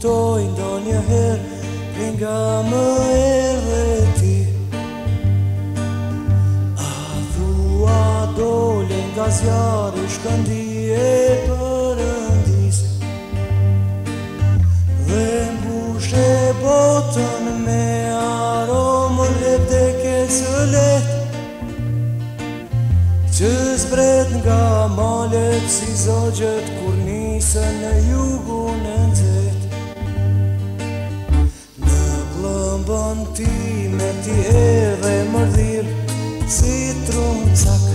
kuptoj ndo një herë Për nga më erë dhe ti A thua dole nga zjarë shkëndi e përëndis Dhe mbushe botën me aromë lep dhe kesë let Që zbret nga malet si zogjet kur nisën e jugun e nëzit bon ti me ti edhe mërdhir Si trumë cak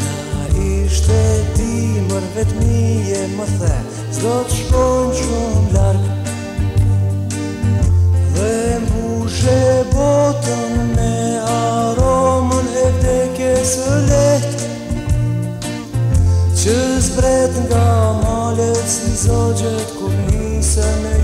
Na ishte ti mërë vetë mi e më the Zdo të shkojnë qënë larkë Dhe mbu shë botën me aromën e të kesë lehtë Që zbret nga malet si zogjet kur njëse me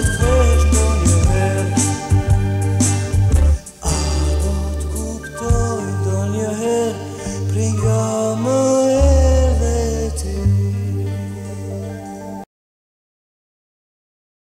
the